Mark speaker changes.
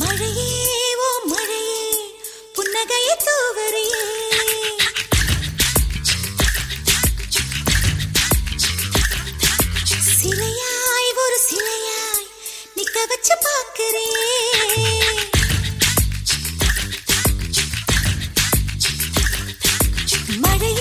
Speaker 1: மழையே சிலையாய் ஒரு சிலையாய் நிக்க வச்சு பார்க்கிறேன். மழை